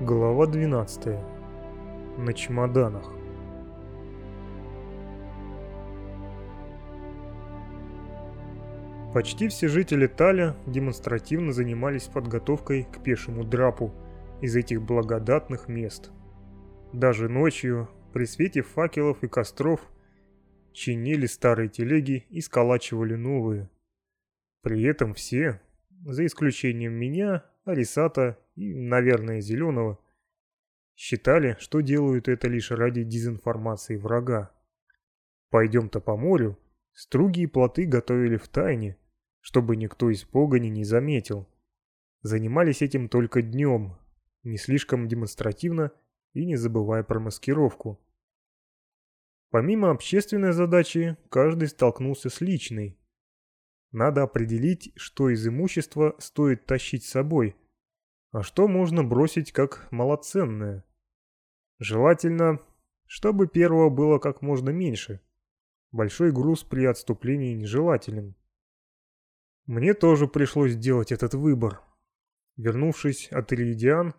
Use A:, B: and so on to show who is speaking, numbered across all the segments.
A: Глава 12. На чемоданах. Почти все жители Таля демонстративно занимались подготовкой к пешему драпу из этих благодатных мест. Даже ночью, при свете факелов и костров, чинили старые телеги и сколачивали новые. При этом все, за исключением меня, Арисата и, наверное, Зеленого, считали, что делают это лишь ради дезинформации врага. Пойдем-то по морю, струги и плоты готовили в тайне, чтобы никто из погони не заметил. Занимались этим только днем, не слишком демонстративно и не забывая про маскировку. Помимо общественной задачи, каждый столкнулся с личной. Надо определить, что из имущества стоит тащить с собой, а что можно бросить как малоценное. Желательно, чтобы первого было как можно меньше. Большой груз при отступлении нежелателен. Мне тоже пришлось сделать этот выбор. Вернувшись от Иридиан,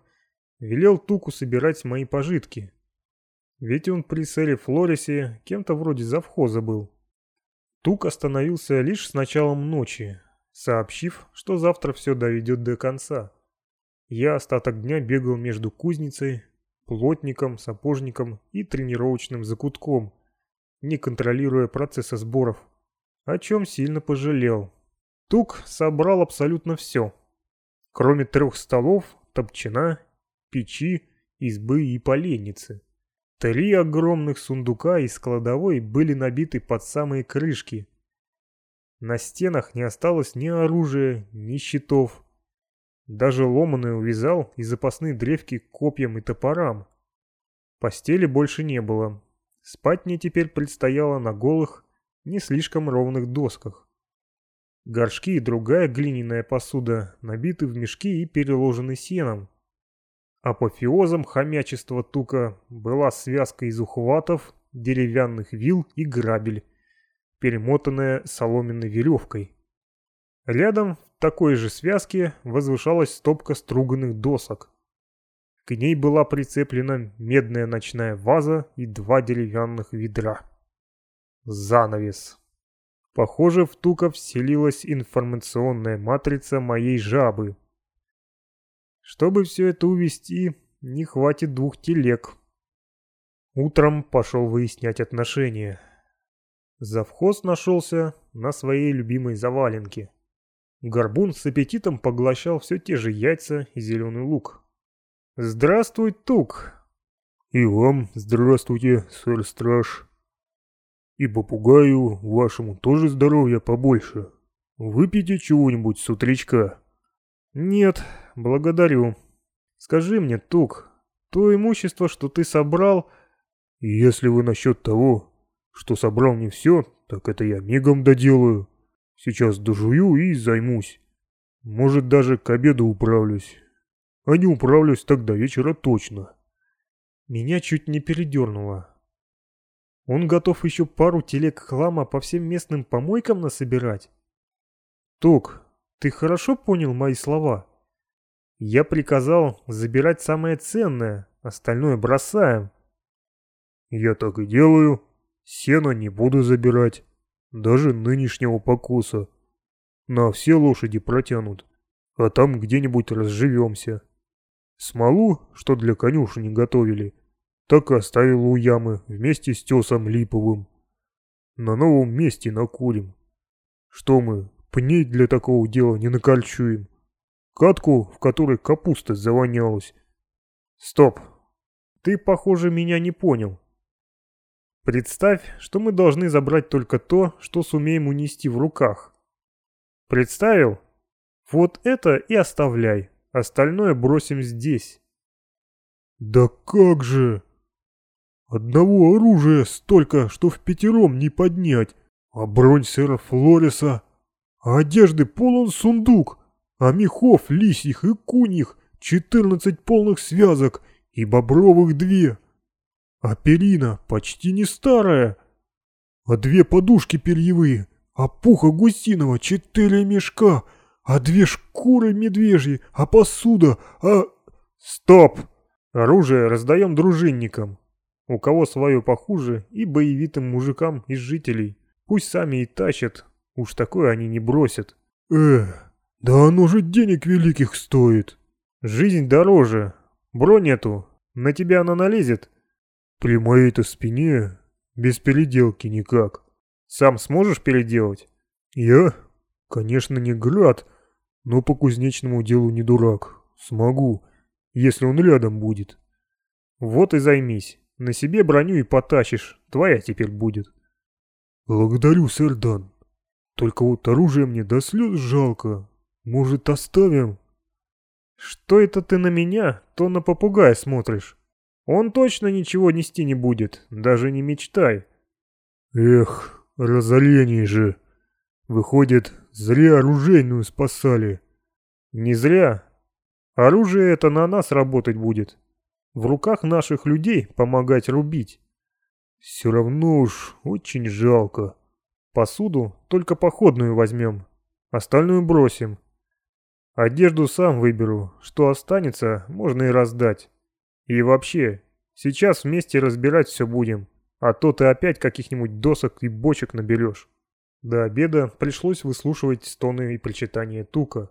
A: велел Туку собирать мои пожитки. Ведь он при Сэре Флорисе кем-то вроде завхоза был. Тук остановился лишь с началом ночи, сообщив, что завтра все доведет до конца. Я остаток дня бегал между кузницей, плотником, сапожником и тренировочным закутком, не контролируя процесса сборов, о чем сильно пожалел. Тук собрал абсолютно все, кроме трех столов, топчина, печи, избы и поленницы. Три огромных сундука из кладовой были набиты под самые крышки. На стенах не осталось ни оружия, ни щитов, даже ломаный увязал и запасные древки копьям и топорам. Постели больше не было. Спать мне теперь предстояло на голых, не слишком ровных досках. Горшки и другая глиняная посуда набиты в мешки и переложены сеном. Апофеозом хомячества тука была связка из ухватов, деревянных вил и грабель, перемотанная соломенной веревкой. Рядом такой же связке возвышалась стопка струганных досок. К ней была прицеплена медная ночная ваза и два деревянных ведра. Занавес. Похоже, в тука вселилась информационная матрица моей жабы. Чтобы все это увести, не хватит двух телег. Утром пошел выяснять отношения. Завхоз нашелся на своей любимой заваленке. Горбун с аппетитом поглощал все те же яйца и зеленый лук. «Здравствуй, Тук!»
B: «И вам здравствуйте, сэр-страж!» «И попугаю вашему тоже здоровья побольше. Выпейте чего-нибудь с утречка».
A: «Нет, благодарю. Скажи мне, Тук, то имущество, что ты собрал...»
B: «Если вы насчет того, что собрал не все, так это я мигом доделаю». Сейчас дожую и займусь. Может, даже к обеду управлюсь. А не управлюсь до вечера точно.
A: Меня чуть не передернуло. Он готов еще пару телег хлама по всем местным помойкам насобирать? Ток, ты хорошо понял мои слова? Я приказал забирать самое ценное, остальное бросаем.
B: Я так и делаю. Сено не буду забирать даже нынешнего покуса. На все лошади протянут, а там где-нибудь разживемся. Смолу, что для конюшни готовили, так и оставил у ямы вместе с тесом липовым. На новом месте накурим. Что мы, пней для такого дела не накольчуем? Катку, в которой капуста завонялась.
A: Стоп. Ты, похоже, меня не понял. Представь, что мы должны забрать только то, что сумеем унести в руках. Представил? Вот это и оставляй. Остальное бросим здесь.
B: Да как же! Одного оружия столько, что в пятером не поднять. А бронь сэра Флориса. А одежды полон сундук. А мехов лисьих и куньих четырнадцать полных связок и бобровых две. А перина почти не старая. А две подушки перьевые, а пуха гусиного четыре мешка, а две шкуры медвежьи, а посуда, а...
A: Стоп! Оружие раздаем дружинникам. У кого свое похуже, и боевитым мужикам из жителей. Пусть сами и тащат, уж такое они не бросят.
B: Эх, да оно же денег великих стоит.
A: Жизнь дороже. Бронь эту, на тебя она налезет.
B: При моей-то спине без переделки никак.
A: Сам сможешь переделать?
B: Я? Конечно, не град, но по кузнечному делу не дурак. Смогу, если он рядом будет.
A: Вот и займись. На себе броню и потащишь. Твоя теперь будет.
B: Благодарю, сэр Дан. Только вот оружие мне до слез жалко. Может, оставим?
A: Что это ты на меня, то на попугая смотришь? Он точно ничего нести не будет, даже не мечтай.
B: Эх, разорение же. Выходит, зря оружейную спасали.
A: Не зря. Оружие это на нас работать будет. В руках наших людей помогать рубить.
B: Все равно уж очень жалко.
A: Посуду только походную возьмем, остальную бросим. Одежду сам выберу, что останется, можно и раздать. И вообще, сейчас вместе разбирать все будем, а то ты опять каких-нибудь досок и бочек наберешь. До обеда пришлось выслушивать стоны и причитания Тука.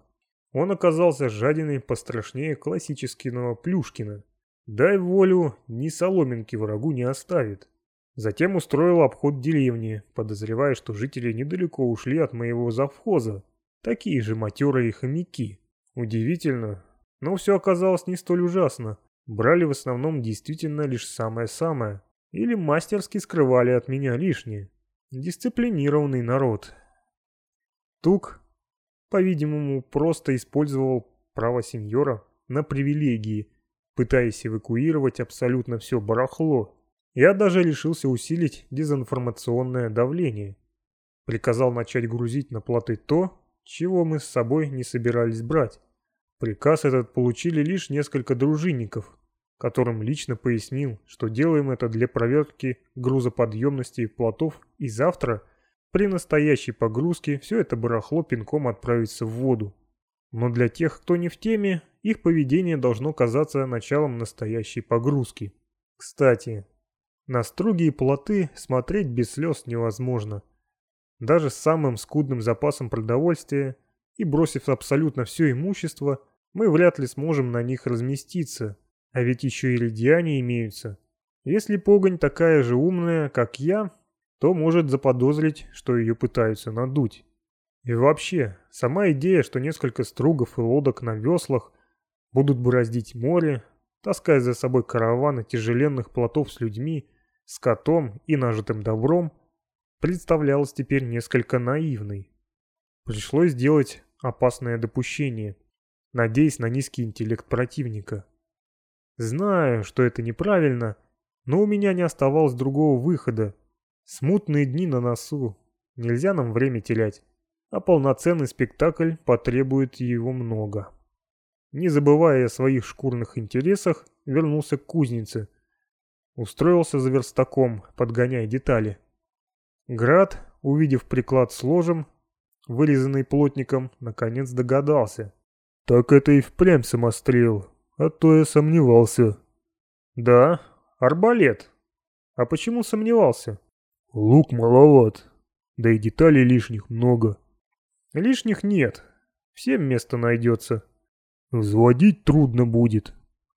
A: Он оказался жадиной пострашнее классического Плюшкина. Дай волю, ни соломинки врагу не оставит. Затем устроил обход деревни, подозревая, что жители недалеко ушли от моего завхоза. Такие же матерые хомяки. Удивительно, но все оказалось не столь ужасно. Брали в основном действительно лишь самое-самое. Или мастерски скрывали от меня лишнее. Дисциплинированный народ. Тук, по-видимому, просто использовал право сеньора на привилегии, пытаясь эвакуировать абсолютно все барахло. Я даже решился усилить дезинформационное давление. Приказал начать грузить на плоты то, чего мы с собой не собирались брать. Приказ этот получили лишь несколько дружинников, которым лично пояснил, что делаем это для проверки грузоподъемности плотов и завтра при настоящей погрузке все это барахло пинком отправится в воду. Но для тех, кто не в теме, их поведение должно казаться началом настоящей погрузки. Кстати, на строгие плоты смотреть без слез невозможно. Даже с самым скудным запасом продовольствия и бросив абсолютно все имущество, мы вряд ли сможем на них разместиться, а ведь еще и ледяне имеются. Если погонь такая же умная, как я, то может заподозрить, что ее пытаются надуть. И вообще, сама идея, что несколько стругов и лодок на веслах будут бороздить море, таская за собой караваны тяжеленных плотов с людьми, скотом и нажитым добром, представлялась теперь несколько наивной. Пришлось сделать опасное допущение, надеясь на низкий интеллект противника. Знаю, что это неправильно, но у меня не оставалось другого выхода. Смутные дни на носу. Нельзя нам время терять. А полноценный спектакль потребует его много. Не забывая о своих шкурных интересах, вернулся к кузнице. Устроился за верстаком, подгоняя детали. Град, увидев приклад с ложем, вырезанный плотником, наконец догадался.
B: «Так это и впрямь самострел, а то я сомневался.
A: Да, арбалет. А почему сомневался?
B: Лук маловат, да и деталей лишних много.
A: Лишних нет, всем место найдется.
B: Взводить трудно будет.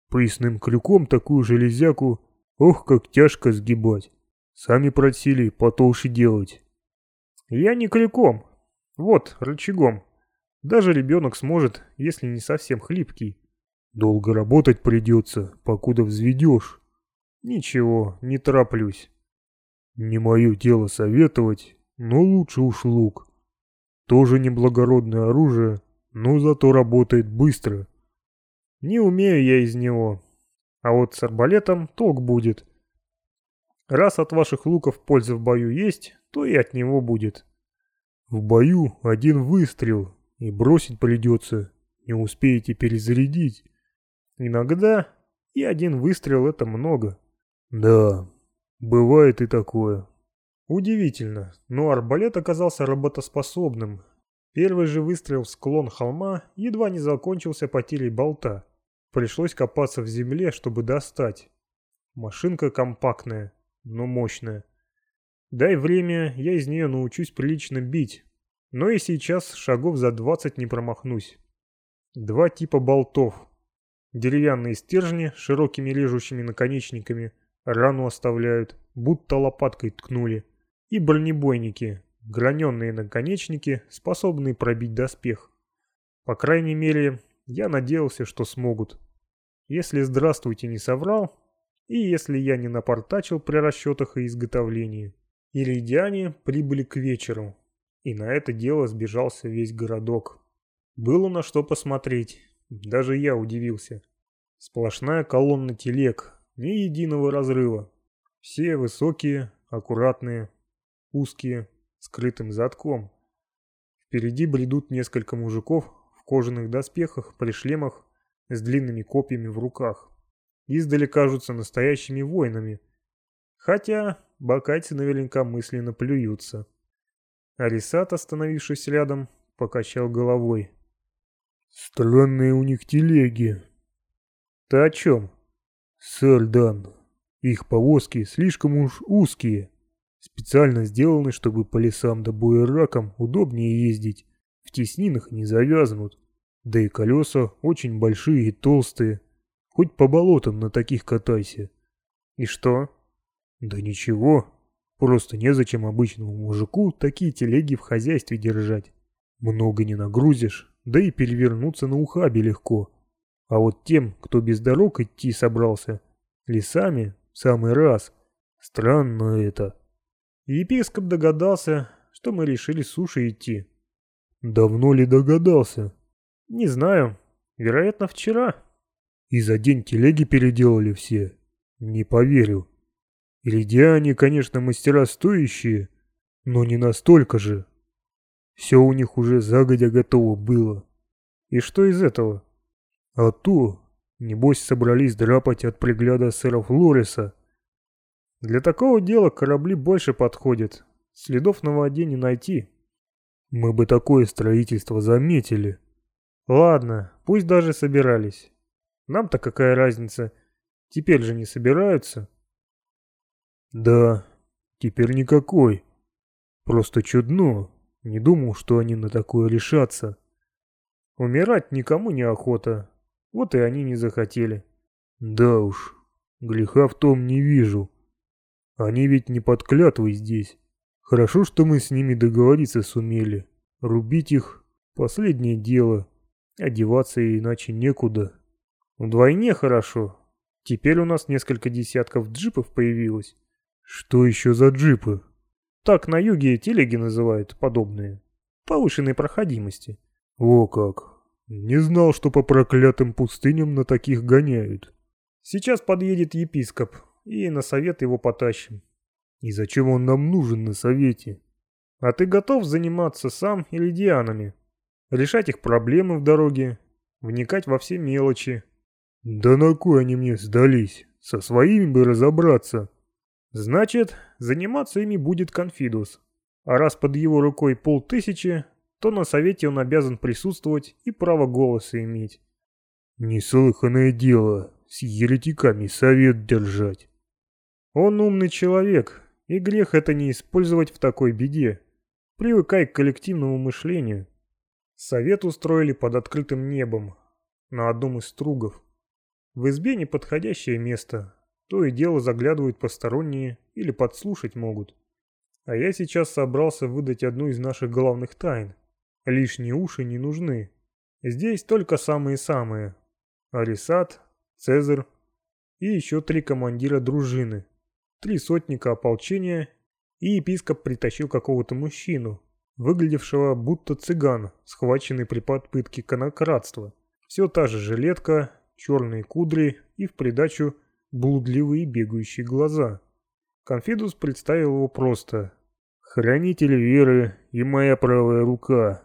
B: Поясным крюком такую железяку, ох, как тяжко сгибать. Сами просили потолще делать.
A: Я не крюком, вот, рычагом. Даже ребенок сможет, если не совсем хлипкий.
B: Долго работать придется, покуда взведешь.
A: Ничего, не тороплюсь.
B: Не мое дело советовать, но лучше уж лук. Тоже неблагородное оружие, но зато работает быстро.
A: Не умею я из него. А вот с арбалетом толк будет. Раз от ваших луков польза в бою есть, то и от него будет.
B: В бою один выстрел, и бросить придется. Не успеете перезарядить.
A: Иногда и один выстрел это много.
B: Да, бывает и такое.
A: Удивительно, но арбалет оказался работоспособным. Первый же выстрел в склон холма едва не закончился потерей болта. Пришлось копаться в земле, чтобы достать. Машинка компактная, но мощная. Дай время, я из нее научусь прилично бить. Но и сейчас шагов за 20 не промахнусь. Два типа болтов. Деревянные стержни с широкими режущими наконечниками рану оставляют, будто лопаткой ткнули. И бронебойники, граненные наконечники, способные пробить доспех. По крайней мере, я надеялся, что смогут. Если «здравствуйте» не соврал, и если я не напортачил при расчетах и изготовлении. Иридиане прибыли к вечеру, и на это дело сбежался весь городок. Было на что посмотреть, даже я удивился. Сплошная колонна телег, ни единого разрыва. Все высокие, аккуратные, узкие, скрытым задком. Впереди бредут несколько мужиков в кожаных доспехах, при шлемах, с длинными копьями в руках. Издали кажутся настоящими воинами. Хотя бакайцы наверняка мысленно плюются. Арисат, остановившись рядом, покачал головой.
B: «Странные у них телеги».
A: «Ты о чем?»
B: «Сальдан. Их повозки слишком уж узкие. Специально сделаны, чтобы по лесам да буеракам удобнее ездить. В теснинах не завязнут. Да и колеса очень большие и толстые. Хоть по болотам на таких катайся.
A: И что?
B: Да ничего. Просто незачем обычному мужику такие телеги в хозяйстве держать. Много не нагрузишь, да и перевернуться на ухабе легко. А вот тем, кто без дорог идти собрался, лесами в самый раз. Странно это.
A: Епископ догадался, что мы решили суши идти.
B: Давно ли догадался?
A: Не знаю. Вероятно, вчера.
B: И за день телеги переделали все. Не поверю. Иридиане, конечно, мастера стоящие, но не настолько же. Все у них уже загодя готово было.
A: И что из этого?
B: А то, небось, собрались драпать от пригляда сэра Флориса,
A: для такого дела корабли больше подходят. Следов на воде не найти.
B: Мы бы такое строительство заметили.
A: Ладно, пусть даже собирались. Нам-то какая разница? Теперь же не собираются.
B: Да, теперь никакой. Просто чудно. Не думал, что они на такое решатся.
A: Умирать никому не охота. Вот и они не захотели.
B: Да уж, греха в том не вижу. Они ведь не под клятвой здесь. Хорошо, что мы с ними договориться сумели. Рубить их — последнее дело. Одеваться иначе некуда.
A: Вдвойне хорошо. Теперь у нас несколько десятков джипов появилось.
B: Что еще за джипы?
A: Так на юге телеги называют подобные. Повышенной проходимости.
B: О как. Не знал, что по проклятым пустыням на таких гоняют.
A: Сейчас подъедет епископ и на совет его потащим.
B: И зачем он нам нужен на совете?
A: А ты готов заниматься сам или Дианами? Решать их проблемы в дороге, вникать во все мелочи.
B: Да на кой они мне сдались? Со своими бы разобраться.
A: Значит, заниматься ими будет Конфидус. А раз под его рукой полтысячи, то на совете он обязан присутствовать и право голоса иметь.
B: Неслыханное дело с еретиками совет держать.
A: Он умный человек, и грех это не использовать в такой беде. Привыкай к коллективному мышлению. Совет устроили под открытым небом, на одном из стругов. В избе неподходящее место, то и дело заглядывают посторонние или подслушать могут. А я сейчас собрался выдать одну из наших главных тайн. Лишние уши не нужны. Здесь только самые-самые. Арисат, Цезарь и еще три командира дружины три сотника ополчения, и епископ притащил какого-то мужчину, выглядевшего будто цыган, схваченный при подпытке конократства. Все та же жилетка, черные кудри и в придачу блудливые бегающие глаза. Конфидус представил его просто.
B: «Хранитель веры и моя правая рука.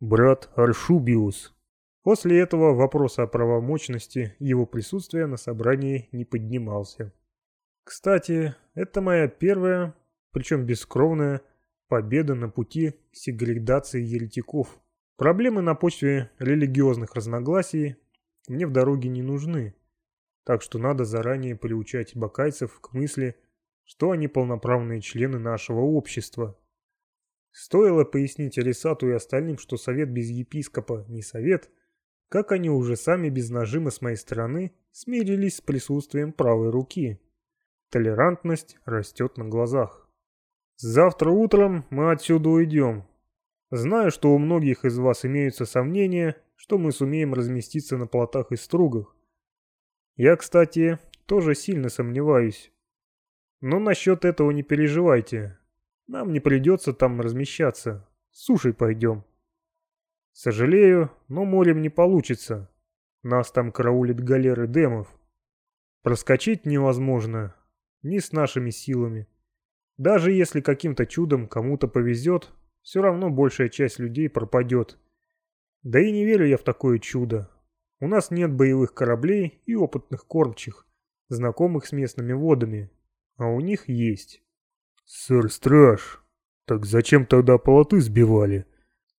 B: Брат Аршубиус».
A: После этого вопрос о правомочности его присутствия на собрании не поднимался. Кстати, это моя первая, причем бескровная, победа на пути сегрегации еретиков. Проблемы на почве религиозных разногласий мне в дороге не нужны. Так что надо заранее приучать бакайцев к мысли, что они полноправные члены нашего общества. Стоило пояснить Алисату и остальным, что совет без епископа не совет, как они уже сами без нажима с моей стороны смирились с присутствием правой руки. Толерантность растет на глазах. Завтра утром мы отсюда уйдем. Знаю, что у многих из вас имеются сомнения, что мы сумеем разместиться на плотах и стругах. Я, кстати, тоже сильно сомневаюсь. Но насчет этого не переживайте. Нам не придется там размещаться. Сушей пойдем. Сожалею, но морем не получится. Нас там караулит галеры демов. Проскочить невозможно. Ни с нашими силами. Даже если каким-то чудом кому-то повезет, все равно большая часть людей пропадет. Да и не верю я в такое чудо. У нас нет боевых кораблей и опытных кормчих, знакомых с местными водами, а у них есть.
B: «Сэр Страж, так зачем тогда полоты сбивали?»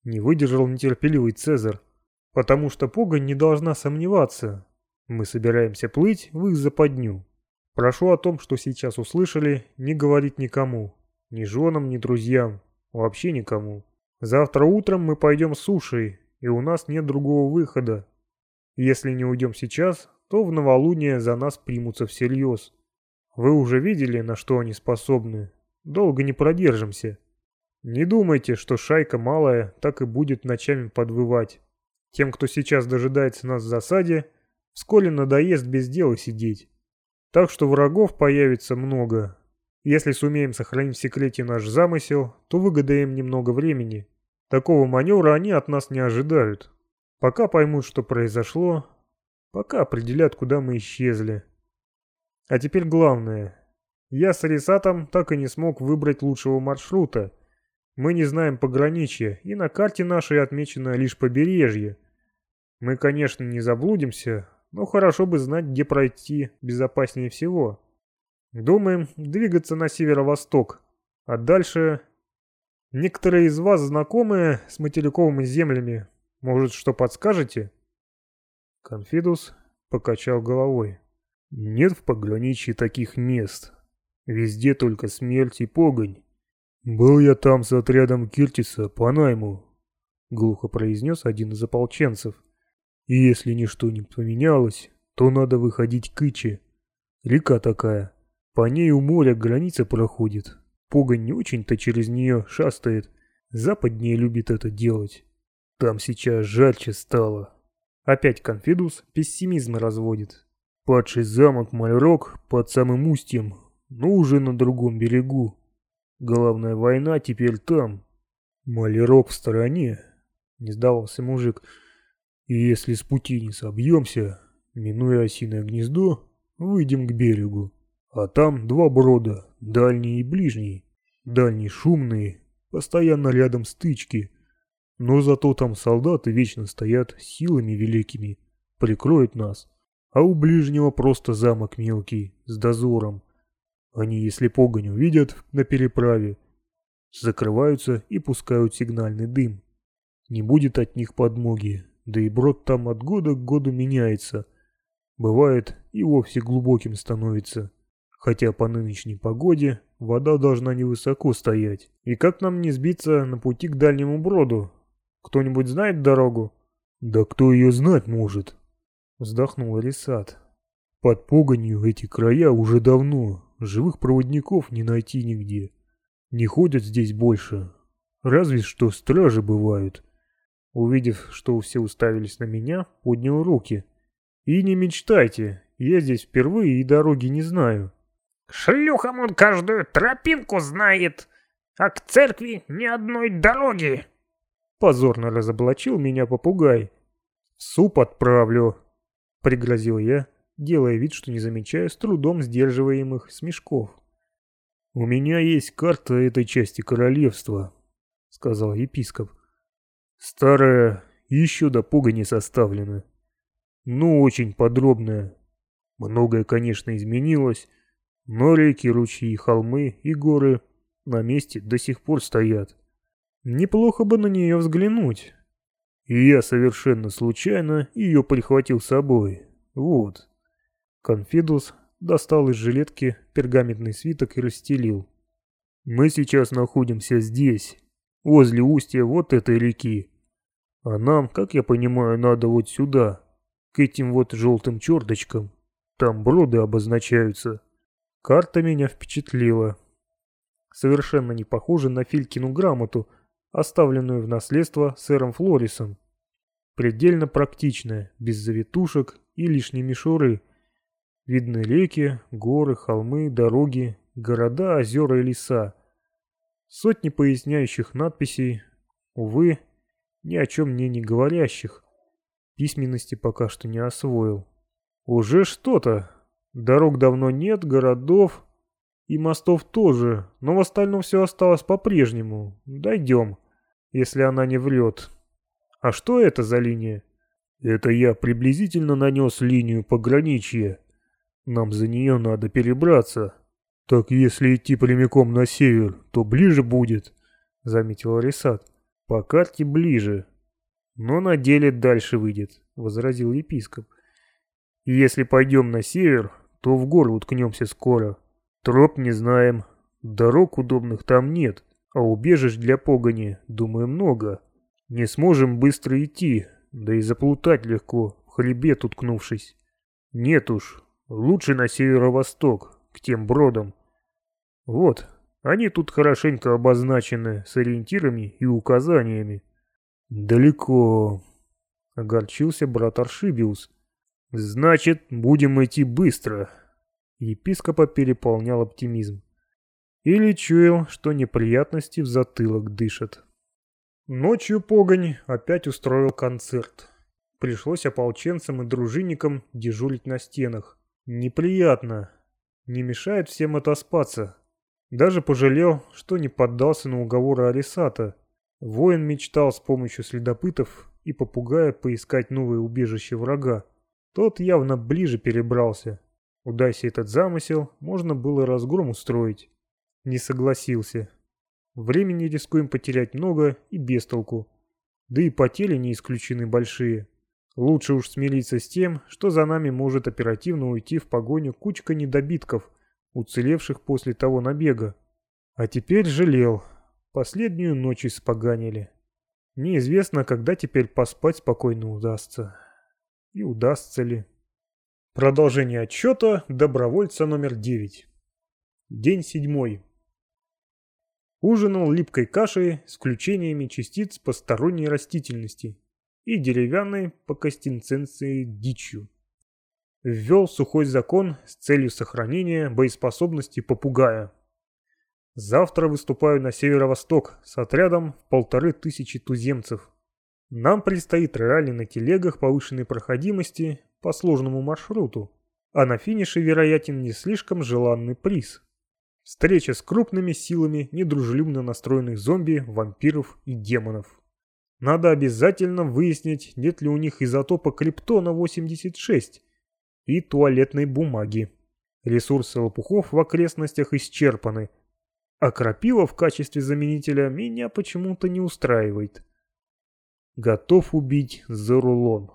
A: Не выдержал нетерпеливый Цезарь. «Потому что погонь не должна сомневаться. Мы собираемся плыть в их западню. Прошу о том, что сейчас услышали, не говорить никому. Ни женам, ни друзьям. Вообще никому. Завтра утром мы пойдем с сушей, и у нас нет другого выхода. Если не уйдем сейчас, то в новолуние за нас примутся всерьез. Вы уже видели, на что они способны. Долго не продержимся. Не думайте, что шайка малая так и будет ночами подвывать. Тем, кто сейчас дожидается нас в засаде, вскоре надоест без дела сидеть. Так что врагов появится много. Если сумеем сохранить в секрете наш замысел, то выгодаем немного времени. Такого маневра они от нас не ожидают. Пока поймут, что произошло, пока определят, куда мы исчезли. А теперь главное. Я с Арисатом так и не смог выбрать лучшего маршрута. Мы не знаем пограничья, и на карте нашей отмечено лишь побережье. Мы, конечно, не заблудимся, но хорошо бы знать, где пройти безопаснее всего. Думаем двигаться на северо-восток, а дальше... Некоторые из вас знакомы с материковыми землями. Может, что подскажете?» Конфидус покачал головой.
B: «Нет в пограничье таких мест. Везде только смерть и погонь. Был я там с отрядом Киртиса по найму», — глухо произнес один из ополченцев. И если ничто не поменялось, то надо выходить к Иче. Река такая. По ней у моря граница проходит. Погонь не очень-то через нее шастает. Западнее любит это делать. Там сейчас жальче стало. Опять Конфидус пессимизм разводит. Падший замок Мальрок под самым устьем, но уже на другом берегу. Главная война теперь там. Малерок в стороне. Не сдавался мужик. И если с пути не собьемся, минуя осиное гнездо, выйдем к берегу. А там два брода, дальний и ближний. Дальний шумные, постоянно рядом стычки. Но зато там солдаты вечно стоят силами великими, прикроют нас. А у ближнего просто замок мелкий, с дозором. Они, если погонь увидят на переправе, закрываются и пускают сигнальный дым. Не будет от них подмоги, да и брод там от года к году меняется. Бывает и вовсе глубоким становится. Хотя по нынешней погоде вода должна невысоко стоять. И как нам не сбиться на пути к дальнему броду? Кто-нибудь знает дорогу? Да кто ее знать может?
A: Вздохнул Рисат.
B: Под погонью эти края уже давно. Живых проводников не найти нигде. Не ходят здесь больше. Разве что стражи бывают.
A: Увидев, что все уставились на меня, поднял руки. «И не мечтайте, я здесь впервые и дороги не знаю».
C: «Шлюхам он каждую тропинку знает, а к церкви ни одной дороги!»
A: Позорно разоблачил меня попугай. «Суп отправлю», — пригрозил я, делая вид, что не замечаю с трудом сдерживаемых смешков.
B: «У меня есть карта этой части королевства», — сказал епископ. Старая, еще до пуга составлена. Ну, очень подробная. Многое, конечно, изменилось, но реки, ручьи, холмы и горы на месте до сих пор стоят.
A: Неплохо бы на нее взглянуть.
B: И я совершенно случайно ее прихватил с собой. Вот.
A: Конфидус достал из жилетки пергаментный свиток и расстелил.
B: Мы сейчас находимся здесь, возле устья вот этой реки. А нам, как я понимаю, надо вот сюда, к этим вот желтым черточкам. Там броды обозначаются.
A: Карта меня впечатлила. Совершенно не похожа на Филькину грамоту, оставленную в наследство сэром Флорисом. Предельно практичная, без завитушек и лишней мишуры. Видны реки, горы, холмы, дороги, города, озера и леса. Сотни поясняющих надписей, увы, ни о чем мне не говорящих. Письменности пока что не освоил. Уже что-то. Дорог давно нет, городов и мостов тоже, но в остальном все осталось по-прежнему. Дойдем, если она не врет. А что это за линия?
B: Это я приблизительно нанес линию пограничья. Нам за нее надо перебраться. Так если идти прямиком на север, то ближе будет, заметил Арисат. По карте ближе. Но на деле дальше выйдет, возразил епископ. Если пойдем на север, то в гору уткнемся скоро. Троп не знаем, дорог удобных там нет, а убежищ для погони, думаю, много. Не сможем быстро идти, да и заплутать легко, в хребет уткнувшись. Нет уж, лучше на северо-восток, к тем бродам. Вот, они тут хорошенько обозначены с ориентирами и указаниями. Далеко, огорчился брат Аршибиус. Значит, будем идти быстро. Епископа переполнял оптимизм. Или чуял, что неприятности в затылок дышат. Ночью погонь опять устроил концерт. Пришлось ополченцам и дружинникам дежурить на стенах. Неприятно. Не мешает всем отоспаться. Даже пожалел, что не поддался на уговоры Арисата. Воин мечтал с помощью следопытов и попугая поискать новое убежище врага. Тот явно ближе перебрался. Удайся этот замысел, можно было разгром устроить. Не согласился. Времени рискуем потерять много и без толку. Да и потери не исключены большие. Лучше уж смириться с тем, что за нами может оперативно уйти в погоню кучка недобитков, уцелевших после того набега. А теперь жалел. Последнюю ночь испоганили. Неизвестно, когда теперь поспать спокойно удастся. И удастся ли. Продолжение отчета добровольца номер 9. День седьмой. Ужинал липкой кашей с включениями частиц посторонней растительности и деревянной по костинценции дичью ввел сухой закон с целью сохранения боеспособности попугая. Завтра выступаю на северо-восток с отрядом в полторы тысячи туземцев. Нам предстоит ралли на телегах повышенной проходимости по сложному маршруту, а на финише вероятен не слишком желанный приз. Встреча с крупными силами недружелюбно настроенных зомби, вампиров и демонов. Надо обязательно выяснить, нет ли у них изотопа Криптона-86, и туалетной бумаги. Ресурсы лопухов в окрестностях исчерпаны, а крапива в качестве заменителя меня почему-то не устраивает. Готов убить за рулон.